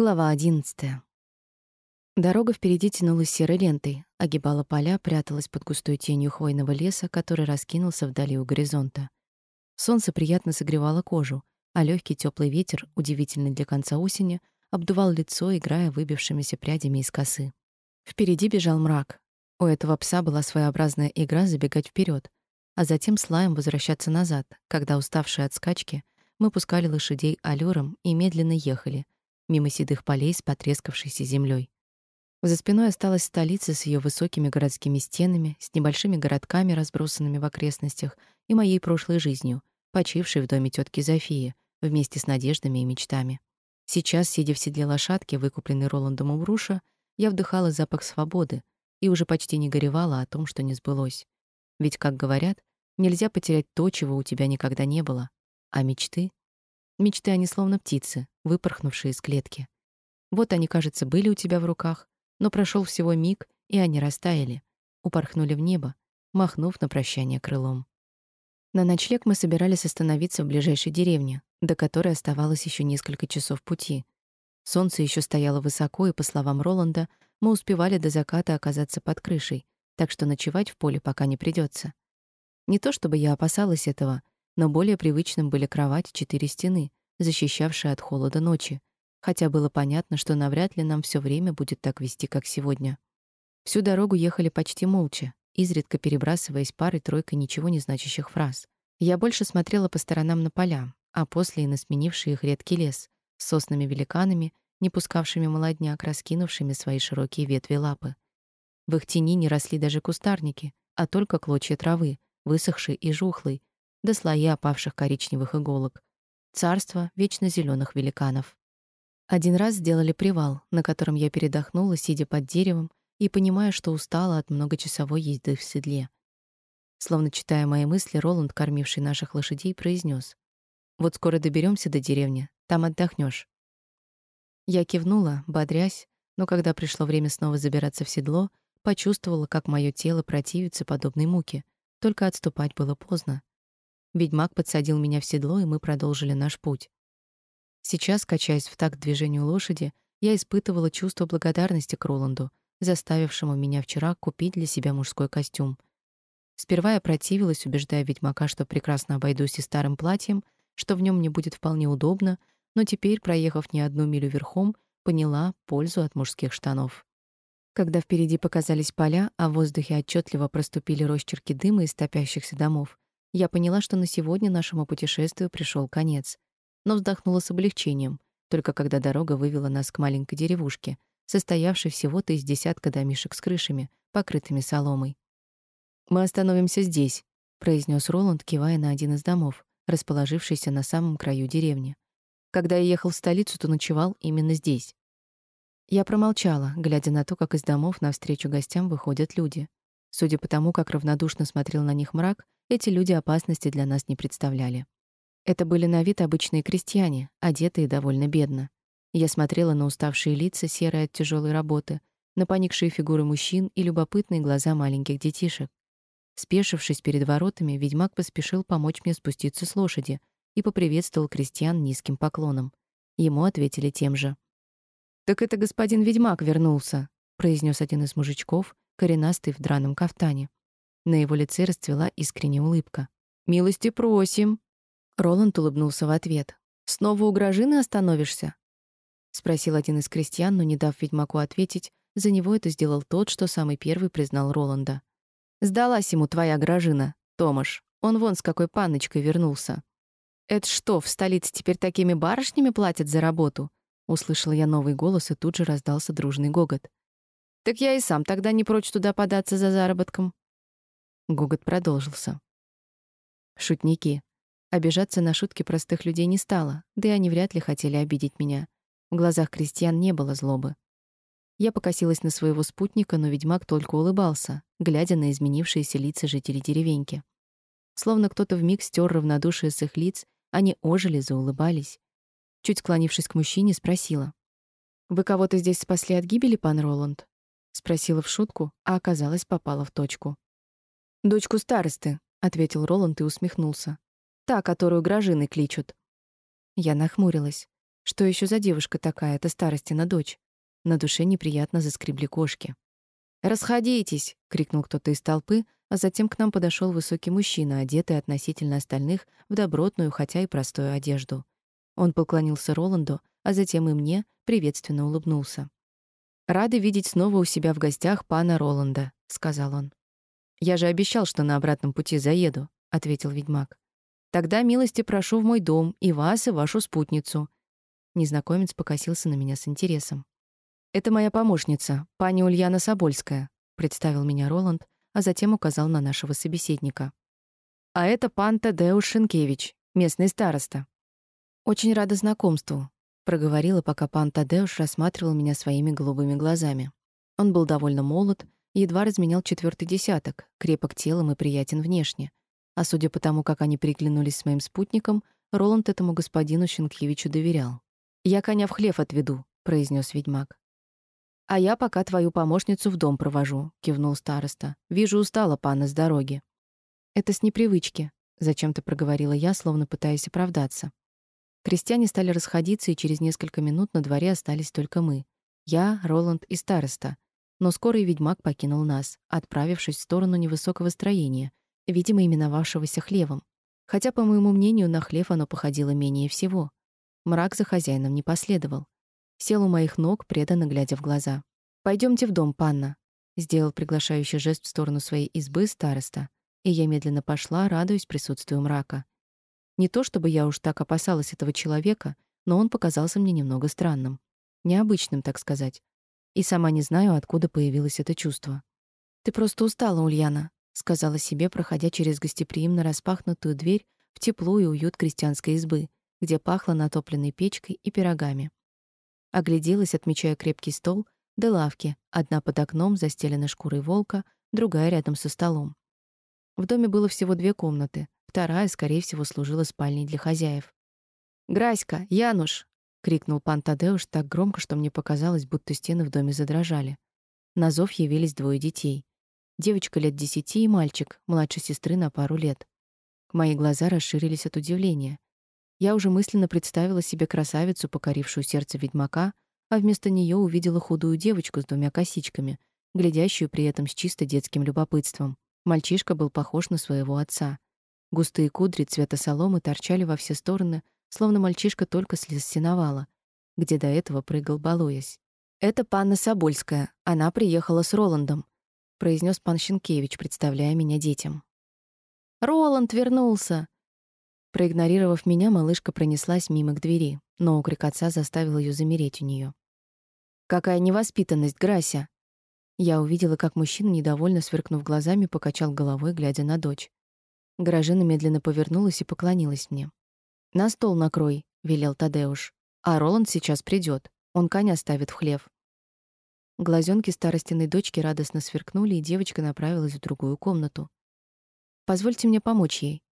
Глава 11. Дорога впереди тянулась серой лентой, огибала поля, пряталась под густой тенью хвойного леса, который раскинулся вдали у горизонта. Солнце приятно согревало кожу, а легкий теплый ветер, удивительный для конца осени, обдувал лицо, играя выбившимися прядями из косы. Впереди бежал мрак. У этого пса была своеобразная игра забегать вперед, а затем с лаем возвращаться назад, когда, уставшие от скачки, мы пускали лошадей аллюром и медленно ехали — мимо седых полей с потрескавшейся землей. За спиной осталась столица с ее высокими городскими стенами, с небольшими городками, разбросанными в окрестностях, и моей прошлой жизнью, почившей в доме тетки Зофии, вместе с надеждами и мечтами. Сейчас, сидя в седле лошадки, выкупленной Роландом у Бруша, я вдыхала запах свободы и уже почти не горевала о том, что не сбылось. Ведь, как говорят, нельзя потерять то, чего у тебя никогда не было. А мечты? Мечты, они словно птицы, выпорхнувшие из клетки. Вот они, кажется, были у тебя в руках, но прошел всего миг, и они растаяли, упорхнули в небо, махнув на прощание крылом. На ночлег мы собирались остановиться в ближайшей деревне, до которой оставалось еще несколько часов пути. Солнце еще стояло высоко, и, по словам Роланда, мы успевали до заката оказаться под крышей, так что ночевать в поле пока не придется. Не то чтобы я опасалась этого, но более привычным были кровать и четыре стены, защищавшие от холода ночи, хотя было понятно, что навряд ли нам все время будет так вести, как сегодня. Всю дорогу ехали почти молча, изредка перебрасываясь парой-тройкой ничего не значащих фраз. Я больше смотрела по сторонам на поля, а после и на сменивший их редкий лес с соснами-великанами, не пускавшими молодняк, раскинувшими свои широкие ветви лапы. В их тени не росли даже кустарники, а только клочья травы, высохшей и жухлой, до слои опавших коричневых иголок. Царство вечно зеленых великанов. Один раз сделали привал, на котором я передохнула, сидя под деревом и понимая, что устала от многочасовой езды в седле. Словно читая мои мысли, Роланд, кормивший наших лошадей, произнес: "Вот скоро доберемся до деревни, там отдохнешь. Я кивнула, бодрясь, но когда пришло время снова забираться в седло, почувствовала, как мое тело противится подобной муке. Только отступать было поздно. Ведьмак подсадил меня в седло, и мы продолжили наш путь. Сейчас, качаясь в такт движению лошади, я испытывала чувство благодарности к Роланду, заставившему меня вчера купить для себя мужской костюм. Сперва я противилась, убеждая ведьмака, что прекрасно обойдусь и старым платьем, что в нем мне будет вполне удобно, но теперь, проехав не одну милю верхом, поняла пользу от мужских штанов. Когда впереди показались поля, а в воздухе отчетливо проступили росчерки дыма из топящихся домов, я поняла, что на сегодня нашему путешествию пришел конец, но вздохнула с облегчением, только когда дорога вывела нас к маленькой деревушке, состоявшей всего-то из десятка домишек с крышами, покрытыми соломой. «Мы остановимся здесь», — произнес Роланд, кивая на один из домов, расположившийся на самом краю деревни. «Когда я ехал в столицу, то ночевал именно здесь». Я промолчала, глядя на то, как из домов навстречу гостям выходят люди. Судя по тому, как равнодушно смотрел на них мрак, эти люди опасности для нас не представляли. Это были на вид обычные крестьяне, одетые довольно бедно. Я смотрела на уставшие лица, серые от тяжелой работы, на поникшие фигуры мужчин и любопытные глаза маленьких детишек. Спешившись перед воротами, ведьмак поспешил помочь мне спуститься с лошади и поприветствовал крестьян низким поклоном. Ему ответили тем же. «Так это господин ведьмак вернулся», — произнес один из мужичков, коренастый в драном кафтане. На его лице расцвела искренняя улыбка. «Милости просим!» Роланд улыбнулся в ответ. «Снова у Гражины остановишься?» Спросил один из крестьян, но не дав ведьмаку ответить, за него это сделал тот, что самый первый признал Роланда. «Сдалась ему твоя Гражина, Томаш. Он вон с какой панночкой вернулся». «Это что, в столице теперь такими барышнями платят за работу?» Услышала я новый голос, и тут же раздался дружный гогот. Так я и сам тогда не прочь туда податься за заработком. Гогот продолжился. Шутники. Обижаться на шутки простых людей не стало, да и они вряд ли хотели обидеть меня. В глазах крестьян не было злобы. Я покосилась на своего спутника, но ведьмак только улыбался, глядя на изменившиеся лица жителей деревеньки. Словно кто-то вмиг стер равнодушие с их лиц, они ожили, заулыбались. Чуть склонившись к мужчине, спросила: "Вы кого-то здесь спасли от гибели, пан Роланд?" спросила в шутку, а оказалось, попала в точку. Дочку старосты, ответил Роланд и усмехнулся. Та, которую Гражины кличут. Я нахмурилась. Что еще за девушка такая, это старости на дочь? На душе неприятно заскребли кошки. «Расходитесь!» — крикнул кто-то из толпы, а затем к нам подошел высокий мужчина, одетый относительно остальных в добротную, хотя и простую одежду. Он поклонился Роланду, а затем и мне приветственно улыбнулся. «Рады видеть снова у себя в гостях пана Роланда», — сказал он. «Я же обещал, что на обратном пути заеду», — ответил ведьмак. «Тогда милости прошу в мой дом, и вас, и вашу спутницу». Незнакомец покосился на меня с интересом. «Это моя помощница, пани Ульяна Собольская», — представил меня Роланд, а затем указал на нашего собеседника. «А это пан Тадеуш Шенкевич, местный староста». «Очень рада знакомству», — проговорила, пока пан Тадеуш рассматривал меня своими голубыми глазами. Он был довольно молод, едва разменял четвертый десяток, крепок телом и приятен внешне. А судя по тому, как они приглянулись с моим спутником, Роланд этому господину Шенкевичу доверял. «Я коня в хлев отведу», — произнес ведьмак. «А я пока твою помощницу в дом провожу», — кивнул староста. «Вижу, устала пана с дороги». «Это с непривычки», — зачем-то проговорила я, словно пытаясь оправдаться. Крестьяне стали расходиться, и через несколько минут на дворе остались только мы. Я, Роланд и староста. Но скоро и ведьмак покинул нас, отправившись в сторону невысокого строения, видимо, именовавшегося хлевом. Хотя, по моему мнению, на хлев оно походило менее всего. Мрак за хозяином не последовал сел у моих ног, преданно глядя в глаза. Пойдемте в дом, панна», — сделал приглашающий жест в сторону своей избы староста, и я медленно пошла, радуясь присутствию мрака. Не то чтобы я уж так опасалась этого человека, но он показался мне немного странным. Необычным, так сказать. И сама не знаю, откуда появилось это чувство. «Ты просто устала, Ульяна», — сказала себе, проходя через гостеприимно распахнутую дверь в тепло и уют крестьянской избы, где пахло натопленной печкой и пирогами. Огляделась, отмечая крепкий стол, да лавки, одна под окном, застеленной шкурой волка, другая рядом со столом. В доме было всего две комнаты, вторая, скорее всего, служила спальней для хозяев. «Граська! Януш!» — крикнул пан Тадеуш так громко, что мне показалось, будто стены в доме задрожали. На зов явились двое детей. Девочка лет десяти и мальчик, младшей сестры на пару лет. Мои глаза расширились от удивления. Я уже мысленно представила себе красавицу, покорившую сердце ведьмака, а вместо нее увидела худую девочку с двумя косичками, глядящую при этом с чисто детским любопытством. Мальчишка был похож на своего отца. Густые кудри цвета соломы торчали во все стороны, словно мальчишка только слез сеновала, где до этого прыгал, балуясь. «Это панна Собольская. Она приехала с Роландом», — произнес пан Щенкевич, представляя меня детям. «Роланд вернулся!» Проигнорировав меня, малышка пронеслась мимо к двери, но окрик отца заставил ее замереть у нее. «Какая невоспитанность, Грася!» Я увидела, как мужчина, недовольно сверкнув глазами, покачал головой, глядя на дочь. Гражина медленно повернулась и поклонилась мне. «На стол накрой», — велел Тадеуш. «А Роланд сейчас придет. Он коня ставит в хлев». Глазенки старостиной дочки радостно сверкнули, и девочка направилась в другую комнату. «Позвольте мне помочь ей»,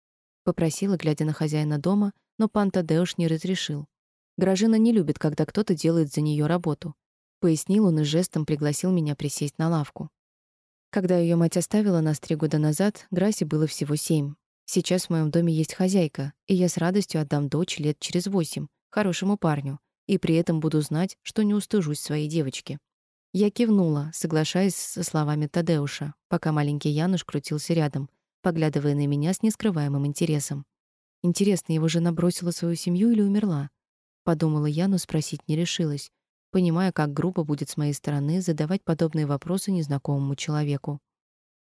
Попросила, глядя на хозяина дома, но пан Тадеуш не разрешил. Гражина не любит, когда кто-то делает за нее работу. Пояснил он и жестом пригласил меня присесть на лавку. Когда ее мать оставила нас три года назад, Грасе было всего семь. Сейчас в моем доме есть хозяйка, и я с радостью отдам дочь лет через восемь, хорошему парню, и при этом буду знать, что не устыжусь своей девочки. Я кивнула, соглашаясь со словами Тадеуша, пока маленький Януш крутился рядом, поглядывая на меня с нескрываемым интересом. Интересно, его жена бросила свою семью или умерла? Подумала я, но спросить не решилась, понимая, как грубо будет с моей стороны задавать подобные вопросы незнакомому человеку.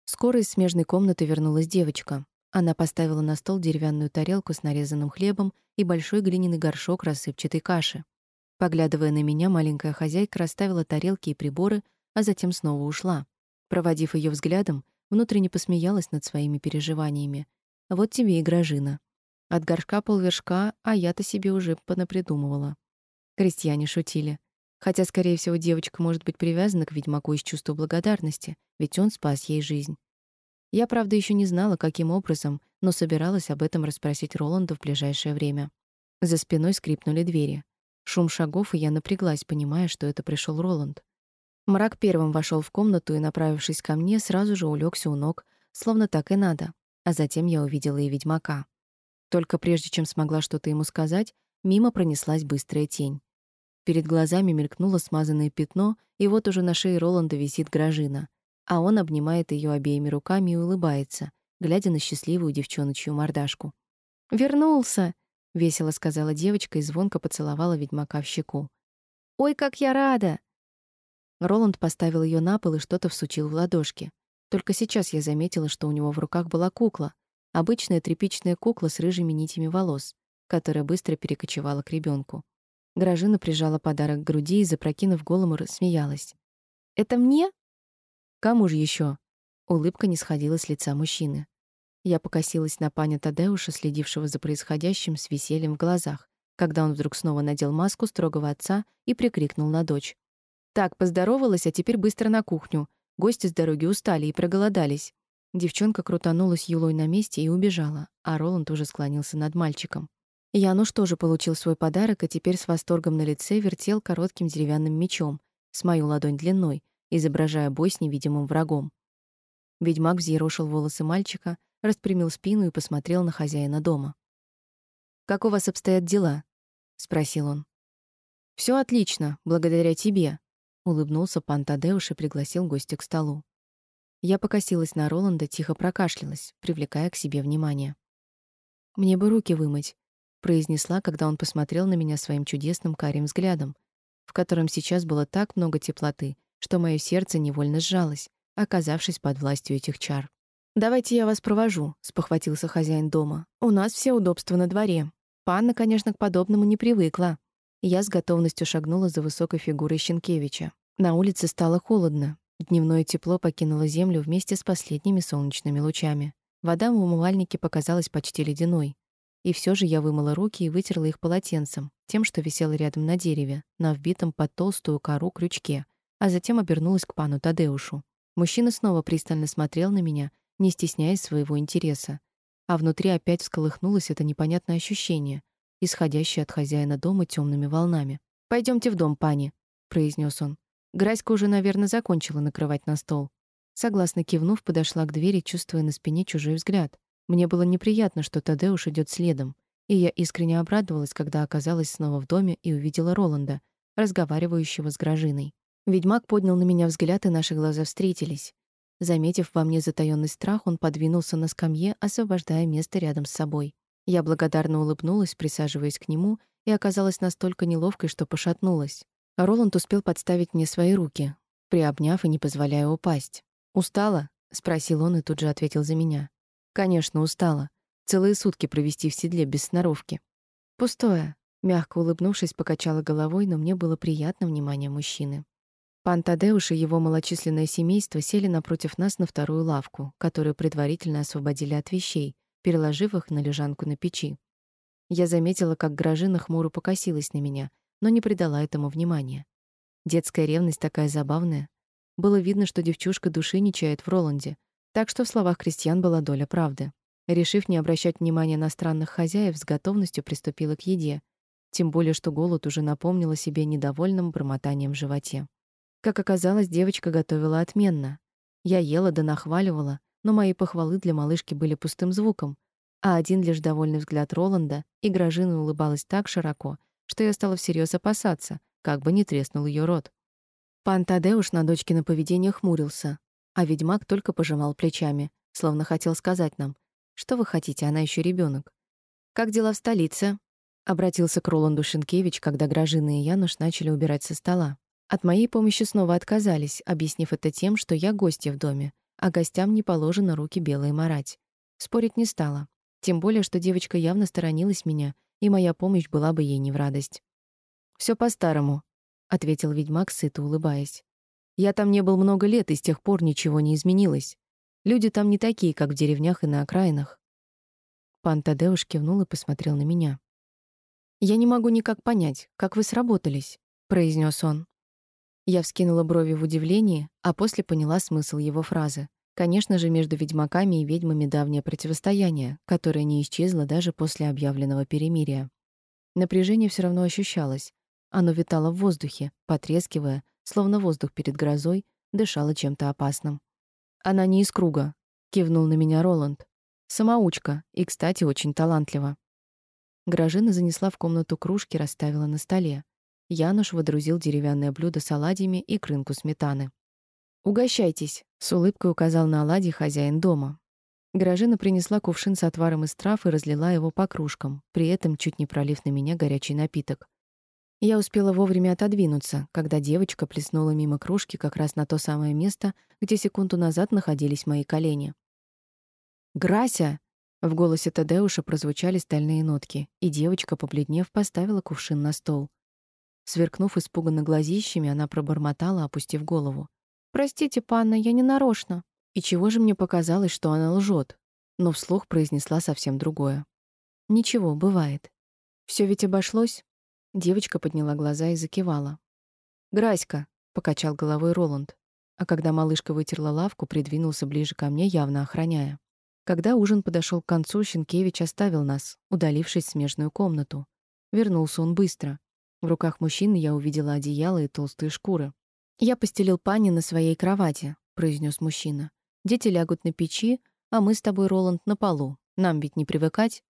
Скоро из смежной комнаты вернулась девочка. Она поставила на стол деревянную тарелку с нарезанным хлебом и большой глиняный горшок рассыпчатой каши. Поглядывая на меня, маленькая хозяйка расставила тарелки и приборы, а затем снова ушла. Проводив ее взглядом, Внутренне посмеялась над своими переживаниями. Вот тебе и гражина. От горшка полвершка, а я-то себе уже понапридумывала. Крестьяне шутили. Хотя, скорее всего, девочка может быть привязана к ведьмаку из чувства благодарности, ведь он спас ей жизнь. Я, правда, еще не знала, каким образом, но собиралась об этом расспросить Роланда в ближайшее время. За спиной скрипнули двери. Шум шагов, и я напряглась, понимая, что это пришел Роланд. Мрак первым вошел в комнату и, направившись ко мне, сразу же улегся у ног, словно так и надо. А затем я увидела и ведьмака. Только прежде чем смогла что-то ему сказать, Мимо пронеслась быстрая тень. Перед глазами мелькнуло смазанное пятно, и вот уже на шее Роланда висит Гражина, а он обнимает ее обеими руками и улыбается, глядя на счастливую девчоночью мордашку. «Вернулся!» — весело сказала девочка и звонко поцеловала ведьмака в щеку. «Ой, как я рада!» Роланд поставил ее на пол и что-то всучил в ладошки. Только сейчас я заметила, что у него в руках была кукла, обычная тряпичная кукла с рыжими нитями волос, которая быстро перекочевала к ребенку. Гражина прижала подарок к груди и, запрокинув голову, рассмеялась. «Это мне?» «Кому же еще? Улыбка не сходила с лица мужчины. Я покосилась на паня Тадеуша, следившего за происходящим с весельем в глазах, когда он вдруг снова надел маску строгого отца и прикрикнул на дочь. «Так, поздоровалась, а теперь быстро на кухню. Гости с дороги устали и проголодались». Девчонка крутанулась юлой на месте и убежала, а Роланд уже склонился над мальчиком. Януш тоже получил свой подарок и теперь с восторгом на лице вертел коротким деревянным мечом с мою ладонь длиной, изображая бой с невидимым врагом. Ведьмак взъерошил волосы мальчика, распрямил спину и посмотрел на хозяина дома. «Как у вас обстоят дела?» — спросил он. Все отлично, благодаря тебе», — улыбнулся пан Тадеуш и пригласил гостя к столу. Я покосилась на Роланда, тихо прокашлялась, привлекая к себе внимание. «Мне бы руки вымыть», произнесла, когда он посмотрел на меня своим чудесным карим взглядом, в котором сейчас было так много теплоты, что мое сердце невольно сжалось, оказавшись под властью этих чар. «Давайте я вас провожу», — спохватился хозяин дома. «У нас все удобства на дворе. Панна, конечно, к подобному не привыкла». Я с готовностью шагнула за высокой фигурой Щенкевича. На улице стало холодно. Дневное тепло покинуло землю вместе с последними солнечными лучами. Вода в умывальнике показалась почти ледяной. И все же я вымыла руки и вытерла их полотенцем, тем, что висело рядом на дереве, на вбитом под толстую кору крючке, а затем обернулась к пану Тадеушу. Мужчина снова пристально смотрел на меня, не стесняясь своего интереса. А внутри опять всколыхнулось это непонятное ощущение, исходящее от хозяина дома темными волнами. Пойдемте в дом, пани», — произнес он. Граська уже, наверное, закончила накрывать на стол. Согласно кивнув, подошла к двери, чувствуя на спине чужой взгляд. Мне было неприятно, что Тадеуш идет следом, и я искренне обрадовалась, когда оказалась снова в доме и увидела Роланда, разговаривающего с Гражиной. Ведьмак поднял на меня взгляд, и наши глаза встретились. Заметив во мне затаённый страх, он подвинулся на скамье, освобождая место рядом с собой. Я благодарно улыбнулась, присаживаясь к нему, и оказалась настолько неловкой, что пошатнулась. Роланд успел подставить мне свои руки, приобняв и не позволяя упасть. «Устала?» — спросил он и тут же ответил за меня. Конечно, устала. Целые сутки провести в седле без сноровки. Пустое. Мягко улыбнувшись, покачала головой, но мне было приятно внимание мужчины. Пан Тадеуш и его малочисленное семейство сели напротив нас на вторую лавку, которую предварительно освободили от вещей, переложив их на лежанку на печи. Я заметила, как Гражина хмуро покосилась на меня, но не придала этому внимания. Детская ревность такая забавная. Было видно, что девчушка души не чает в Роланде, так что в словах крестьян была доля правды. Решив не обращать внимания на странных хозяев, с готовностью приступила к еде, тем более что голод уже напомнил о себе недовольным бормотанием в животе. Как оказалось, девочка готовила отменно. Я ела да нахваливала, но мои похвалы для малышки были пустым звуком, а один лишь довольный взгляд Роланда, и Гражина улыбалась так широко, что я стала всерьез опасаться, как бы не треснул ее рот. Пан Тадеуш на дочкино поведение хмурился, а ведьмак только пожимал плечами, словно хотел сказать нам, что вы хотите, она еще ребенок. Как дела в столице? Обратился к Роланду Шинкевич, когда Гражина и Януш начали убирать со стола. От моей помощи снова отказались, объяснив это тем, что я гостья в доме, а гостям не положено руки белые марать. Спорить не стала. Тем более, что девочка явно сторонилась меня, и моя помощь была бы ей не в радость. Все по-старому», — ответил ведьмак, сыто улыбаясь. Я там не был много лет, и с тех пор ничего не изменилось. Люди там не такие, как в деревнях и на окраинах. Пан Тадеуш кивнул и посмотрел на меня. «Я не могу никак понять, как вы сработались», — произнес он. Я вскинула брови в удивлении, а после поняла смысл его фразы. Конечно же, между ведьмаками и ведьмами давнее противостояние, которое не исчезло даже после объявленного перемирия. Напряжение все равно ощущалось. Оно витало в воздухе, потрескивая, словно воздух перед грозой, дышала чем-то опасным. «Она не из круга», — кивнул на меня Роланд. «Самоучка и, кстати, очень талантлива». Гражина занесла в комнату кружки, расставила на столе. Януш водрузил деревянное блюдо с оладьями и крынку сметаны. «Угощайтесь», — с улыбкой указал на оладьи хозяин дома. Гражина принесла кувшин с отваром из трав и разлила его по кружкам, при этом чуть не пролив на меня горячий напиток. Я успела вовремя отодвинуться, когда девочка плеснула мимо кружки как раз на то самое место, где секунду назад находились мои колени. «Грася!» — в голосе Тадеуша прозвучали стальные нотки, и девочка, побледнев, поставила кувшин на стол. Сверкнув испуганно глазищами, она пробормотала, опустив голову. «Простите, панна, я не нарочно». И чего же мне показалось, что она лжет, но вслух произнесла совсем другое. «Ничего, бывает. Все ведь обошлось?» Девочка подняла глаза и закивала. «Граська», — покачал головой Роланд, а когда малышка вытерла лавку, придвинулся ближе ко мне, явно охраняя. Когда ужин подошел к концу, Щенкевич оставил нас, удалившись в смежную комнату. Вернулся он быстро. В руках мужчины я увидела одеяло и толстые шкуры. «Я постелил пани на своей кровати», — произнес мужчина. «Дети лягут на печи, а мы с тобой, Роланд, на полу. Нам ведь не привыкать».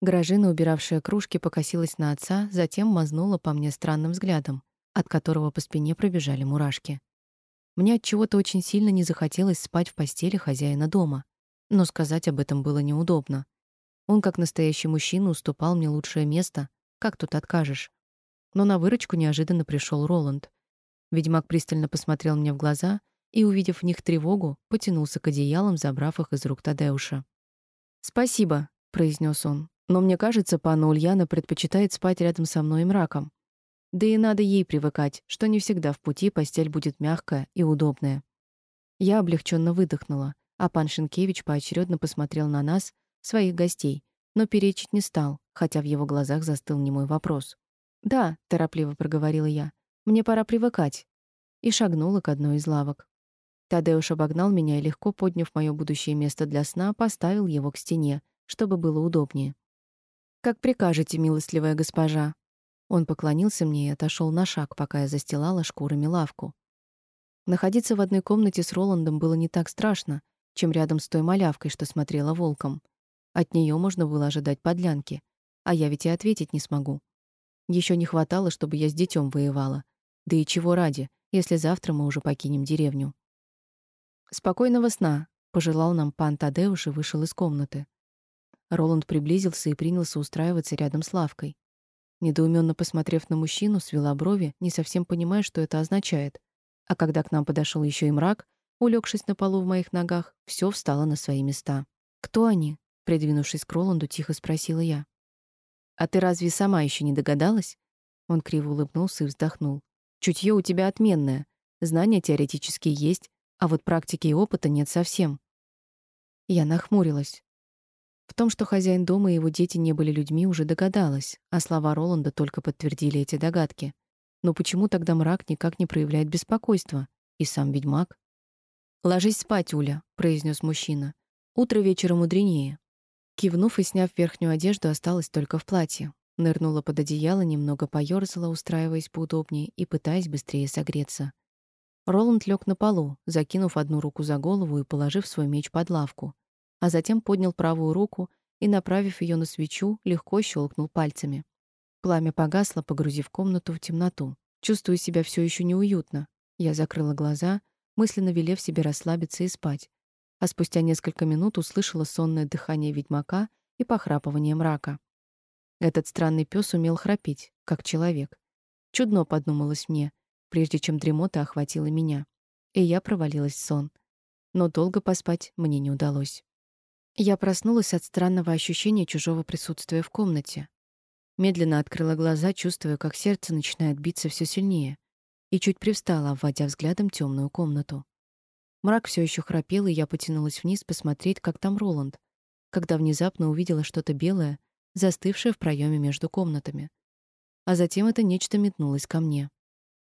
Гражина, убиравшая кружки, покосилась на отца, затем мазнула по мне странным взглядом, от которого по спине пробежали мурашки. Мне от чего-то очень сильно не захотелось спать в постели хозяина дома, но сказать об этом было неудобно. Он, как настоящий мужчина, уступал мне лучшее место, как тут откажешь. Но на выручку неожиданно пришел Роланд. Ведьмак пристально посмотрел мне в глаза и, увидев в них тревогу, потянулся к одеялам, забрав их из рук Тадеуша. «Спасибо», — произнес он. Но мне кажется, панна Ульяна предпочитает спать рядом со мной и мраком. Да и надо ей привыкать, что не всегда в пути постель будет мягкая и удобная. Я облегченно выдохнула, а пан Шенкевич поочередно посмотрел на нас, своих гостей, но перечить не стал, хотя в его глазах застыл немой вопрос. «Да», — торопливо проговорила я, — «мне пора привыкать». И шагнула к одной из лавок. Тадеуш обогнал меня и, легко подняв мое будущее место для сна, поставил его к стене, чтобы было удобнее. «Как прикажете, милостливая госпожа». Он поклонился мне и отошел на шаг, пока я застилала шкурами лавку. Находиться в одной комнате с Роландом было не так страшно, чем рядом с той малявкой, что смотрела волком. От нее можно было ожидать подлянки, а я ведь и ответить не смогу. Еще не хватало, чтобы я с детем воевала. Да и чего ради, если завтра мы уже покинем деревню. «Спокойного сна», — пожелал нам пан Тадеуш и вышел из комнаты. Роланд приблизился и принялся устраиваться рядом с лавкой. Недоуменно посмотрев на мужчину, свела брови, не совсем понимая, что это означает. А когда к нам подошел еще и мрак, улегшись на полу в моих ногах, все встало на свои места. «Кто они?» — придвинувшись к Роланду, тихо спросила я. «А ты разве сама еще не догадалась?» Он криво улыбнулся и вздохнул. «Чутье у тебя отменное. Знания теоретически есть, а вот практики и опыта нет совсем». Я нахмурилась. В том, что хозяин дома и его дети не были людьми, уже догадалась, а слова Роланда только подтвердили эти догадки. Но почему тогда мрак никак не проявляет беспокойства? И сам ведьмак? «Ложись спать, Уля», — произнес мужчина. «Утро вечера мудренее». Кивнув и сняв верхнюю одежду, осталась только в платье. Нырнула под одеяло, немного поёрзала, устраиваясь поудобнее и пытаясь быстрее согреться. Роланд лег на полу, закинув одну руку за голову и положив свой меч под лавку а затем поднял правую руку и, направив ее на свечу, легко щелкнул пальцами. Пламя погасло, погрузив комнату в темноту. Чувствую себя все еще неуютно. Я закрыла глаза, мысленно велев себе расслабиться и спать. А спустя несколько минут услышала сонное дыхание ведьмака и похрапывание мрака. Этот странный пес умел храпеть, как человек. Чудно подумалось мне, прежде чем дремота охватила меня. И я провалилась в сон. Но долго поспать мне не удалось. Я проснулась от странного ощущения чужого присутствия в комнате. Медленно открыла глаза, чувствуя, как сердце начинает биться все сильнее, и чуть привстала, обводя взглядом темную комнату. Мрак все еще храпел, и я потянулась вниз посмотреть, как там Роланд, когда внезапно увидела что-то белое, застывшее в проеме между комнатами. А затем это нечто метнулось ко мне.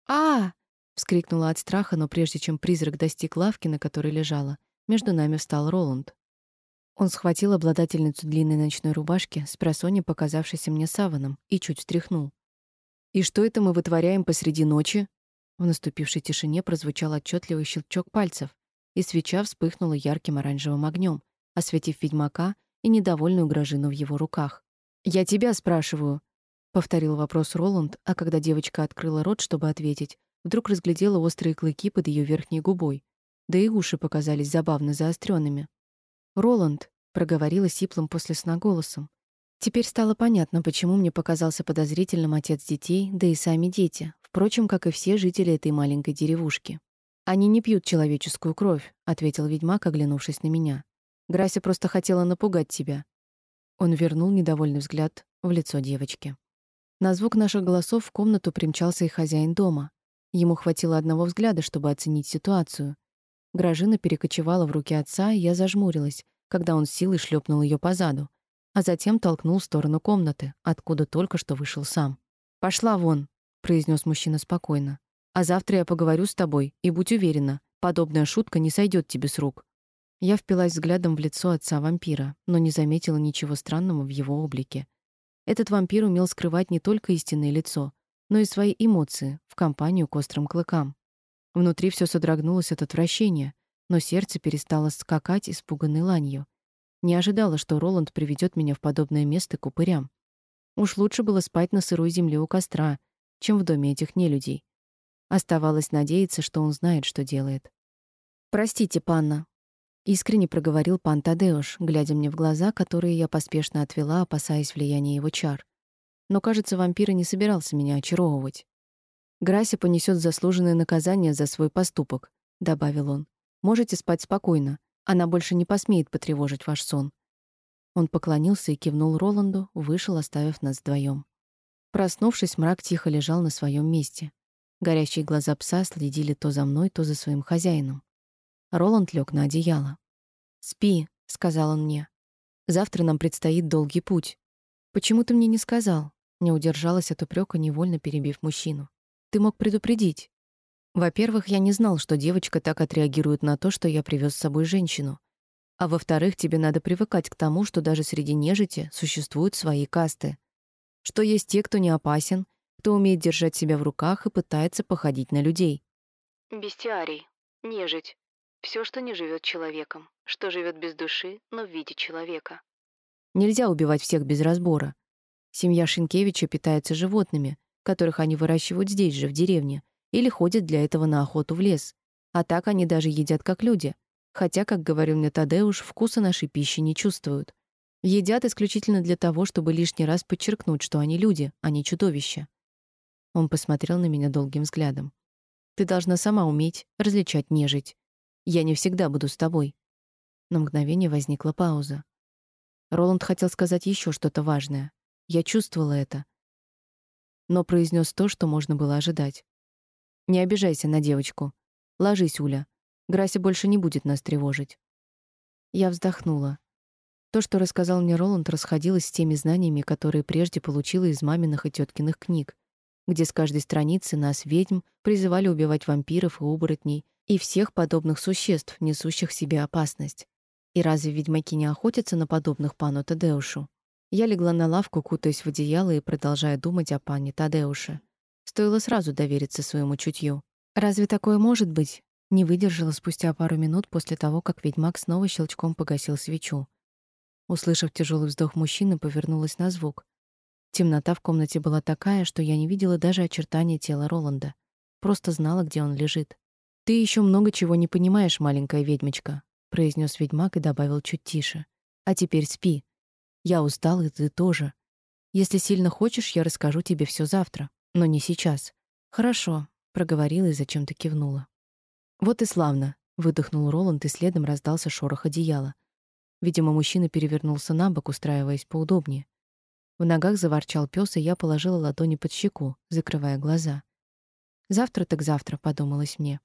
а, вскрикнула от страха, но прежде чем призрак достиг лавки, на которой лежала, между нами встал Роланд. Он схватил обладательницу длинной ночной рубашки, с просони показавшейся мне саваном, и чуть встряхнул. «И что это мы вытворяем посреди ночи?» В наступившей тишине прозвучал отчетливый щелчок пальцев, и свеча вспыхнула ярким оранжевым огнем, осветив ведьмака и недовольную Гражину в его руках. «Я тебя спрашиваю», — повторил вопрос Роланд, а когда девочка открыла рот, чтобы ответить, вдруг разглядела острые клыки под ее верхней губой, да и уши показались забавно заостренными. «Роланд», — проговорила сиплым после сна голосом. Теперь стало понятно, почему мне показался подозрительным отец детей, да и сами дети, впрочем, как и все жители этой маленькой деревушки. «Они не пьют человеческую кровь», — ответил ведьмак, оглянувшись на меня. «Грася просто хотела напугать тебя». Он вернул недовольный взгляд в лицо девочки. На звук наших голосов в комнату примчался и хозяин дома. Ему хватило одного взгляда, чтобы оценить ситуацию. Гражина перекочевала в руки отца, и я зажмурилась, когда он силой шлепнул ее по заду, а затем толкнул в сторону комнаты, откуда только что вышел сам. «Пошла вон», — произнес мужчина спокойно. А завтра я поговорю с тобой, и будь уверена, подобная шутка не сойдет тебе с рук. Я впилась взглядом в лицо отца-вампира, но не заметила ничего странного в его облике. Этот вампир умел скрывать не только истинное лицо, но и свои эмоции в компанию к острым клыкам. Внутри все содрогнулось от отвращения, но сердце перестало скакать испуганной ланью. Не ожидала, что Роланд приведет меня в подобное место к упырям. Уж лучше было спать на сырой земле у костра, чем в доме этих нелюдей. Оставалось надеяться, что он знает, что делает. «Простите, панна», — искренне проговорил пан Тадеуш, глядя мне в глаза, которые я поспешно отвела, опасаясь влияния его чар. Но, кажется, вампир и не собирался меня очаровывать. «Грася понесет заслуженное наказание за свой поступок», — добавил он. «Можете спать спокойно. Она больше не посмеет потревожить ваш сон». Он поклонился и кивнул Роланду, вышел, оставив нас вдвоем. Проснувшись, мрак тихо лежал на своем месте. Горящие глаза пса следили то за мной, то за своим хозяином. Роланд лег на одеяло. «Спи», — сказал он мне. «Завтра нам предстоит долгий путь. Почему ты мне не сказал?» Не удержалась от упрека, невольно перебив мужчину. «Ты мог предупредить». Во-первых, я не знал, что девочка так отреагирует на то, что я привез с собой женщину. А во-вторых, тебе надо привыкать к тому, что даже среди нежити существуют свои касты. Что есть те, кто не опасен, кто умеет держать себя в руках и пытается походить на людей. Бестиарий. Нежить. Все, что не живет человеком, что живет без души, но в виде человека. Нельзя убивать всех без разбора. Семья Шинкевича питается животными, которых они выращивают здесь же, в деревне, или ходят для этого на охоту в лес. А так они даже едят как люди. Хотя, как говорил мне Тадеуш, вкуса нашей пищи не чувствуют. Едят исключительно для того, чтобы лишний раз подчеркнуть, что они люди, а не чудовища. Он посмотрел на меня долгим взглядом. Ты должна сама уметь различать нежить. Я не всегда буду с тобой. На мгновение возникла пауза. Роланд хотел сказать еще что-то важное. Я чувствовала это. Но произнес то, что можно было ожидать. Не обижайся на девочку. Ложись, Уля. Грася больше не будет нас тревожить. Я вздохнула. То, что рассказал мне Роланд, расходилось с теми знаниями, которые прежде получила из маминых и теткиных книг где с каждой страницы нас, ведьм, призывали убивать вампиров и оборотней и всех подобных существ, несущих в себе опасность. И разве ведьмаки не охотятся на подобных пану Тадеушу? Я легла на лавку, кутаясь в одеяло и продолжая думать о пане Тадеуше. Стоило сразу довериться своему чутью. Разве такое может быть? Не выдержала спустя пару минут после того, как ведьмак снова щелчком погасил свечу. Услышав тяжелый вздох мужчины, повернулась на звук. Темнота в комнате была такая, что я не видела даже очертания тела Роланда. Просто знала, где он лежит. «Ты еще много чего не понимаешь, маленькая ведьмочка», — произнес ведьмак и добавил чуть тише. «А теперь спи. Я устал, и ты тоже. Если сильно хочешь, я расскажу тебе все завтра, но не сейчас». «Хорошо», — проговорила и зачем-то кивнула. «Вот и славно», — выдохнул Роланд, и следом раздался шорох одеяла. Видимо, мужчина перевернулся на бок, устраиваясь поудобнее. В ногах заворчал пес, и я положила ладони под щеку, закрывая глаза. Завтра так завтра, подумалось мне.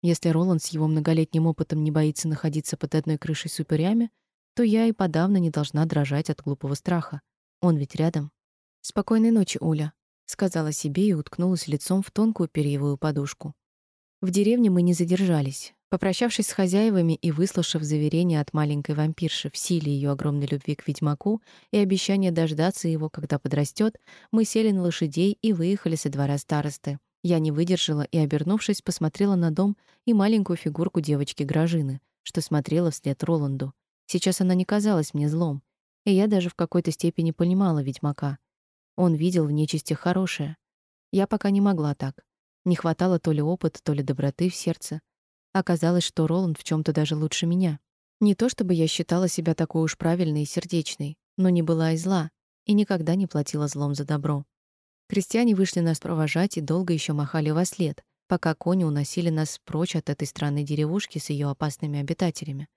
Если Роланд с его многолетним опытом не боится находиться под одной крышей с упырями, то я и подавно не должна дрожать от глупого страха. Он ведь рядом. Спокойной ночи, Уля, сказала себе и уткнулась лицом в тонкую перьевую подушку. В деревне мы не задержались. Попрощавшись с хозяевами и выслушав заверение от маленькой вампирши в силе ее огромной любви к ведьмаку и обещание дождаться его, когда подрастет, мы сели на лошадей и выехали со двора старосты. Я не выдержала и, обернувшись, посмотрела на дом и маленькую фигурку девочки Гражины, что смотрела вслед Роланду. Сейчас она не казалась мне злом. И я даже в какой-то степени понимала ведьмака. Он видел в нечисти хорошее. Я пока не могла так. Не хватало то ли опыта, то ли доброты в сердце. Оказалось, что Роланд в чем то даже лучше меня. Не то чтобы я считала себя такой уж правильной и сердечной, но не была и зла, и никогда не платила злом за добро. Крестьяне вышли нас провожать и долго еще махали во след, пока кони уносили нас прочь от этой странной деревушки с ее опасными обитателями.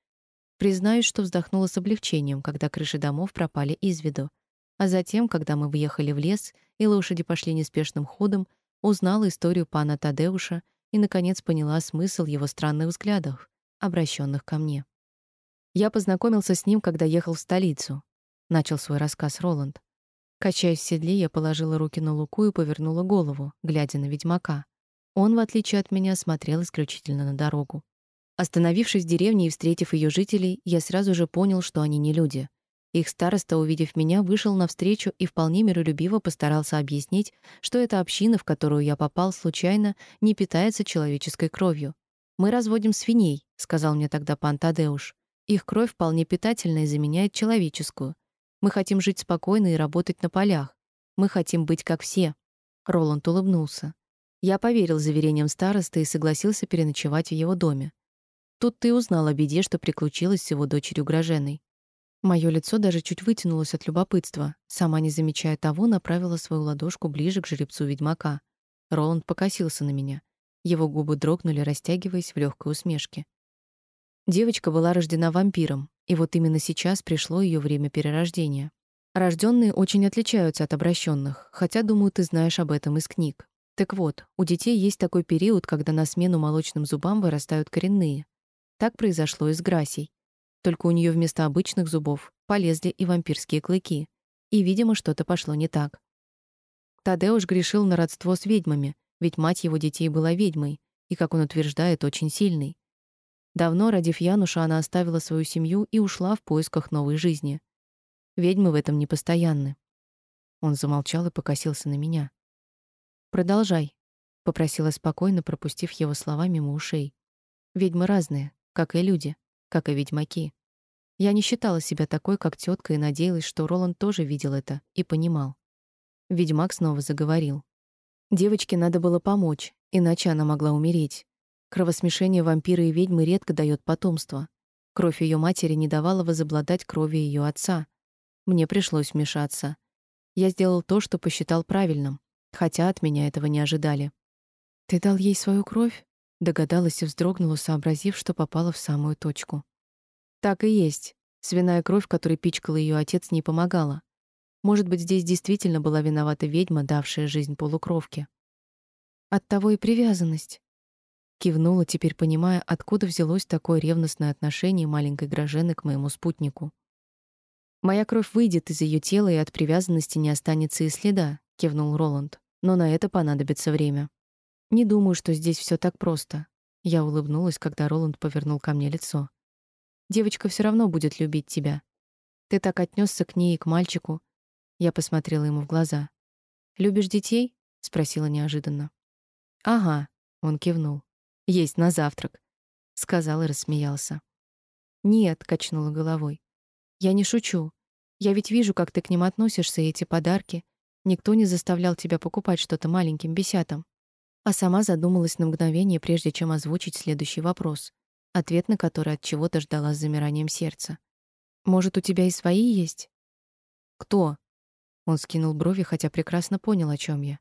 Признаюсь, что вздохнула с облегчением, когда крыши домов пропали из виду, а затем, когда мы въехали в лес и лошади пошли неспешным ходом, узнала историю пана Тадеуша и наконец поняла смысл его странных взглядов, обращенных ко мне. Я познакомился с ним, когда ехал в столицу, начал свой рассказ Роланд. Качаясь в седле, я положила руки на луку и повернула голову, глядя на ведьмака. Он, в отличие от меня, смотрел исключительно на дорогу. Остановившись в деревне и встретив ее жителей, я сразу же понял, что они не люди. Их староста, увидев меня, вышел навстречу и вполне миролюбиво постарался объяснить, что эта община, в которую я попал случайно, не питается человеческой кровью. «Мы разводим свиней», — сказал мне тогда пан Тадеуш. «Их кровь вполне питательная и заменяет человеческую. Мы хотим жить спокойно и работать на полях. Мы хотим быть как все. Роланд улыбнулся. Я поверил заверениям старосты и согласился переночевать в его доме. Тут ты узнал о беде, что приключилось с его дочерью Гроженой. Моё лицо даже чуть вытянулось от любопытства. Сама не замечая того, направила свою ладошку ближе к жеребцу ведьмака. Роланд покосился на меня. Его губы дрогнули, растягиваясь в легкой усмешке. Девочка была рождена вампиром, и вот именно сейчас пришло ее время перерождения. Рожденные очень отличаются от обращенных, хотя, думаю, ты знаешь об этом из книг. Так вот, у детей есть такой период, когда на смену молочным зубам вырастают коренные. Так произошло и с Грасей. Только у нее вместо обычных зубов полезли и вампирские клыки. И, видимо, что-то пошло не так. Тадеуш грешил на родство с ведьмами, ведь мать его детей была ведьмой, и, как он утверждает, очень сильной. Давно, родив Януша, она оставила свою семью и ушла в поисках новой жизни. Ведьмы в этом не постоянны. Он замолчал и покосился на меня. Продолжай, попросила спокойно, пропустив его слова мимо ушей. Ведьмы разные, как и люди, как и ведьмаки. Я не считала себя такой, как тетка, и надеялась, что Роланд тоже видел это и понимал. Ведьмак снова заговорил. Девочке надо было помочь, иначе она могла умереть. Кровосмешение вампира и ведьмы редко дает потомство. Кровь ее матери не давала возобладать крови ее отца. Мне пришлось вмешаться. Я сделал то, что посчитал правильным, хотя от меня этого не ожидали. Ты дал ей свою кровь? Догадалась и вздрогнула, сообразив, что попала в самую точку. Так и есть. Свиная кровь, которой пичкал ее отец, не помогала. Может быть, здесь действительно была виновата ведьма, давшая жизнь полукровке. Оттого и привязанность. Кивнула, теперь понимая, откуда взялось такое ревностное отношение маленькой Грожены к моему спутнику. Моя кровь выйдет из ее тела, и от привязанности не останется и следа, кивнул Роланд. Но на это понадобится время. Не думаю, что здесь все так просто. Я улыбнулась, когда Роланд повернул ко мне лицо. Девочка все равно будет любить тебя. Ты так отнесся к ней и к мальчику. Я посмотрела ему в глаза. Любишь детей? спросила неожиданно. Ага, он кивнул. Есть на завтрак, сказал и рассмеялся. Нет, качнула головой. Я не шучу. Я ведь вижу, как ты к ним относишься, и эти подарки. Никто не заставлял тебя покупать что-то маленьким бесятам. А сама задумалась на мгновение, прежде чем озвучить следующий вопрос, ответ на который от чего-то ждала с замиранием сердца. Может, у тебя и свои есть? Кто? Он скинул брови, хотя прекрасно понял, о чем я.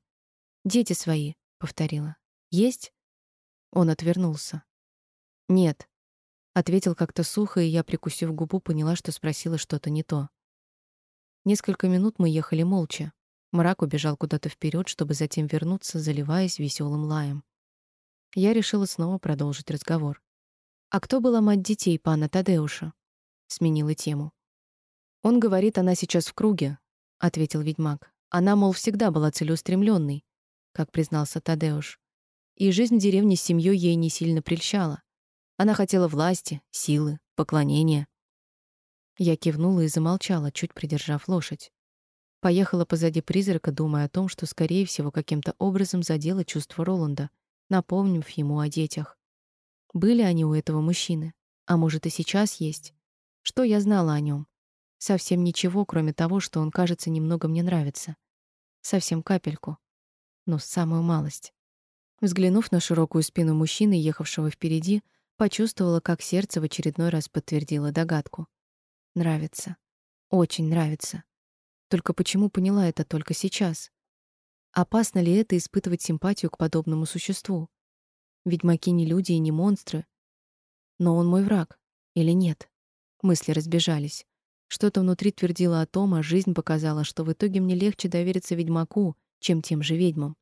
Дети свои, повторила. Есть? Он отвернулся. Нет, ответил как-то сухо, и я, прикусив губу, поняла, что спросила что-то не то. Несколько минут мы ехали молча. Мрак убежал куда-то вперед, чтобы затем вернуться, заливаясь веселым лаем. Я решила снова продолжить разговор. А кто была мать детей пана Тадеуша? Сменила тему. Он говорит, она сейчас в круге, ответил ведьмак. Она, мол, всегда была целеустремленной, как признался Тадеуш и жизнь в деревне с семьей ей не сильно прельщала. Она хотела власти, силы, поклонения. Я кивнула и замолчала, чуть придержав лошадь. Поехала позади призрака, думая о том, что, скорее всего, каким-то образом задела чувство Роланда, напомнив ему о детях. Были они у этого мужчины? А может, и сейчас есть? Что я знала о нем? Совсем ничего, кроме того, что он, кажется, немного мне нравится. Совсем капельку. Но самую малость. Взглянув на широкую спину мужчины, ехавшего впереди, почувствовала, как сердце в очередной раз подтвердило догадку. Нравится. Очень нравится. Только почему поняла это только сейчас? Опасно ли это испытывать симпатию к подобному существу? Ведьмаки не люди и не монстры. Но он мой враг или нет? Мысли разбежались. Что-то внутри твердило о том, а жизнь показала, что в итоге мне легче довериться ведьмаку, чем тем же ведьмам.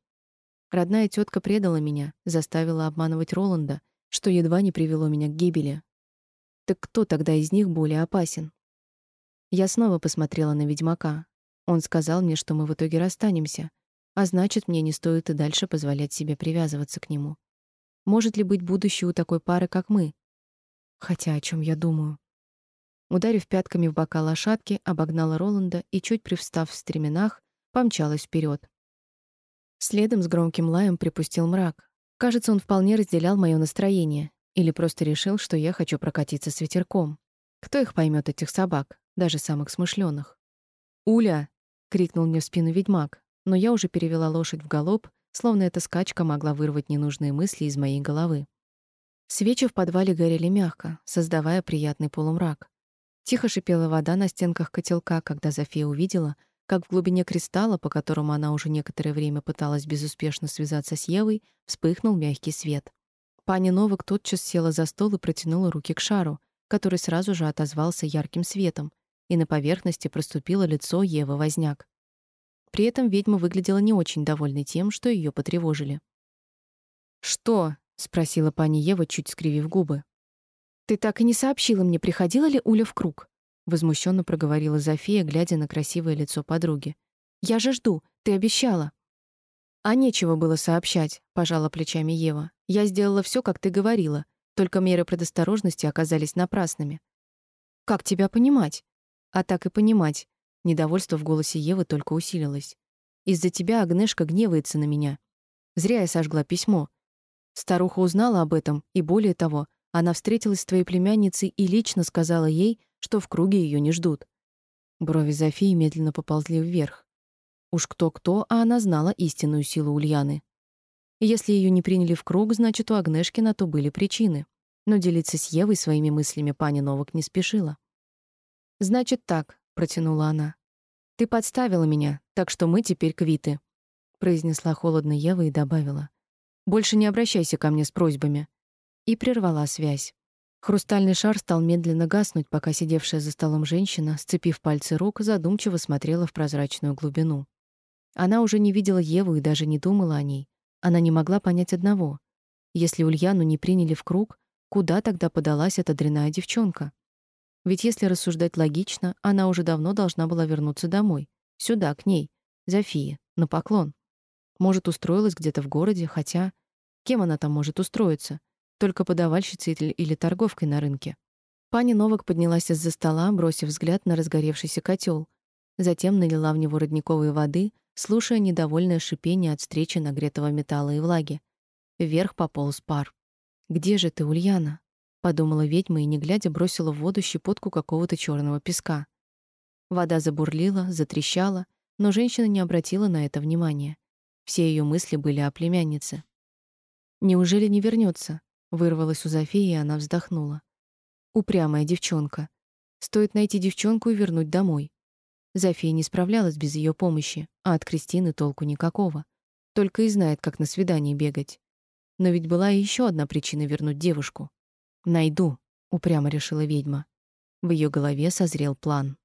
Родная тетка предала меня, заставила обманывать Роланда, что едва не привело меня к гибели. Так кто тогда из них более опасен? Я снова посмотрела на ведьмака. Он сказал мне, что мы в итоге расстанемся, а значит, мне не стоит и дальше позволять себе привязываться к нему. Может ли быть будущее у такой пары, как мы? Хотя о чем я думаю? Ударив пятками в бока лошадки, обогнала Роланда и, чуть привстав в стременах, помчалась вперед. Следом с громким лаем припустил мрак. Кажется, он вполне разделял мое настроение или просто решил, что я хочу прокатиться с ветерком. Кто их поймет этих собак, даже самых смышленых? «Уля!» — крикнул мне в спину ведьмак, но я уже перевела лошадь в галоп, словно эта скачка могла вырвать ненужные мысли из моей головы. Свечи в подвале горели мягко, создавая приятный полумрак. Тихо шипела вода на стенках котелка, когда Зофия увидела, как в глубине кристалла, по которому она уже некоторое время пыталась безуспешно связаться с Евой, вспыхнул мягкий свет. Паня Новак тотчас села за стол и протянула руки к шару, который сразу же отозвался ярким светом, и на поверхности проступило лицо Евы Возняк. При этом ведьма выглядела не очень довольной тем, что ее потревожили. «Что?» — спросила пани Ева, чуть скривив губы. Ты так и не сообщила мне, приходила ли Уля в круг, возмущенно проговорила Зофия, глядя на красивое лицо подруги. Я же жду, ты обещала. А нечего было сообщать, пожала плечами Ева. Я сделала все, как ты говорила, только меры предосторожности оказались напрасными. Как тебя понимать? А так и понимать. Недовольство в голосе Евы только усилилось. Из-за тебя Агнешка гневается на меня. Зря я сожгла письмо. Старуха узнала об этом, и более того, она встретилась с твоей племянницей и лично сказала ей, что в круге ее не ждут. Брови Зофии медленно поползли вверх. Уж кто-кто, а она знала истинную силу Ульяны. Если ее не приняли в круг, значит, у Агнешки на то были причины. Но делиться с Евой своими мыслями пани Новак не спешила. «Значит так», — протянула она. «Ты подставила меня, так что мы теперь квиты», — произнесла холодно Ева и добавила. «Больше не обращайся ко мне с просьбами и прервала связь. Хрустальный шар стал медленно гаснуть, пока сидевшая за столом женщина, сцепив пальцы рук, задумчиво смотрела в прозрачную глубину. Она уже не видела Еву и даже не думала о ней. Она не могла понять одного. Если Ульяну не приняли в круг, куда тогда подалась эта дряная девчонка? Ведь если рассуждать логично, она уже давно должна была вернуться домой, сюда, к ней, Зофии, на поклон. Может, устроилась где-то в городе, хотя кем она там может устроиться? только подавальщицей или торговкой на рынке. Пани Новак поднялась из-за стола, бросив взгляд на разгоревшийся котел, затем налила в него родниковой воды, слушая недовольное шипение от встречи нагретого металла и влаги. Вверх пополз пар. «Где же ты, Ульяна?» — подумала ведьма и, не глядя, бросила в воду щепотку какого-то черного песка. Вода забурлила, затрещала, но женщина не обратила на это внимания. Все ее мысли были о племяннице. Неужели не вернется? Вырвалась у Зофии, и она вздохнула. Упрямая девчонка. Стоит найти девчонку и вернуть домой. Зофия не справлялась без ее помощи, а от Кристины толку никакого. Только и знает, как на свидание бегать. Но ведь была еще одна причина вернуть девушку. «Найду», — упрямо решила ведьма. В ее голове созрел план.